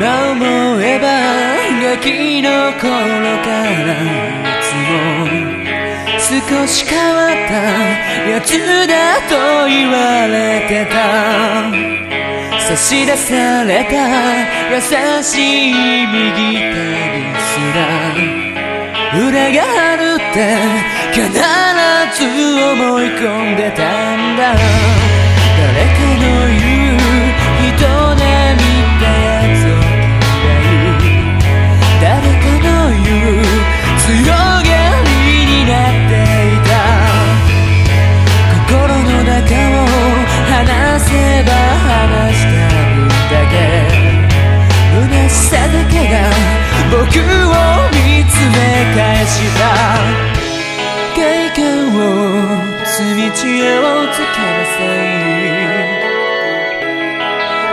今思えばガキの頃からいつも少し変わったやつだと言われてた。差し出された優しい右手ですら裏があるって必ず思い込んでたんだ。誰かけが僕を見つめ返した。経験を積み知恵をつけなさい。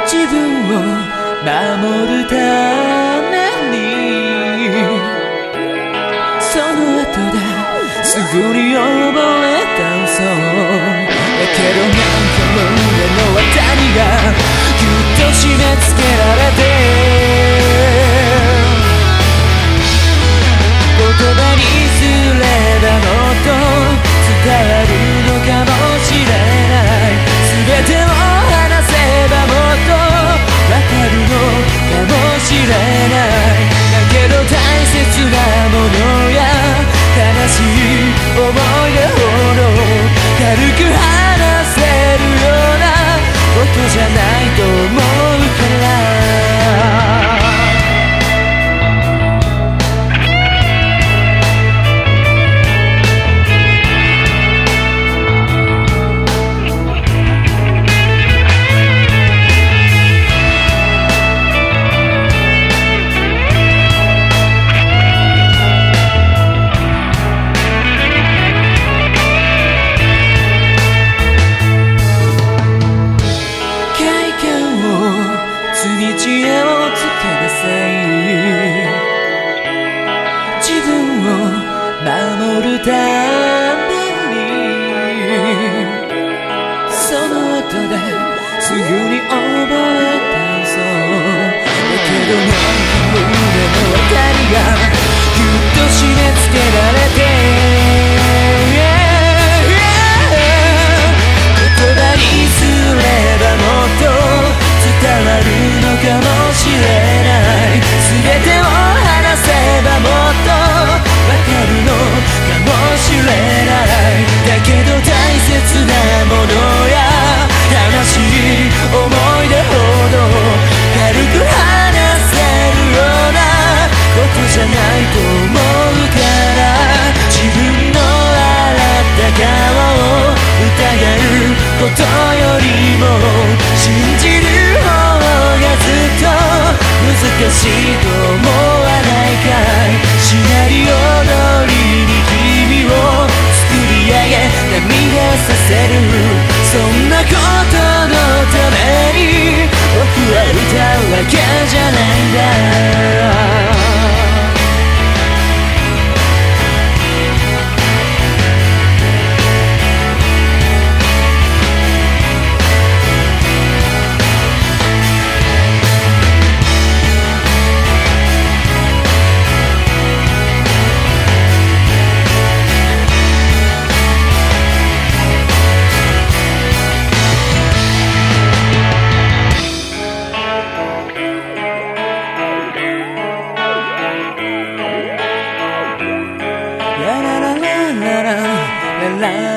自分を守るために。その後だ。すぐに覚えたそう。だけどなんか無駄のに知恵をつけなさい。自分を守るためことよりも信じる方がずっと難しいとな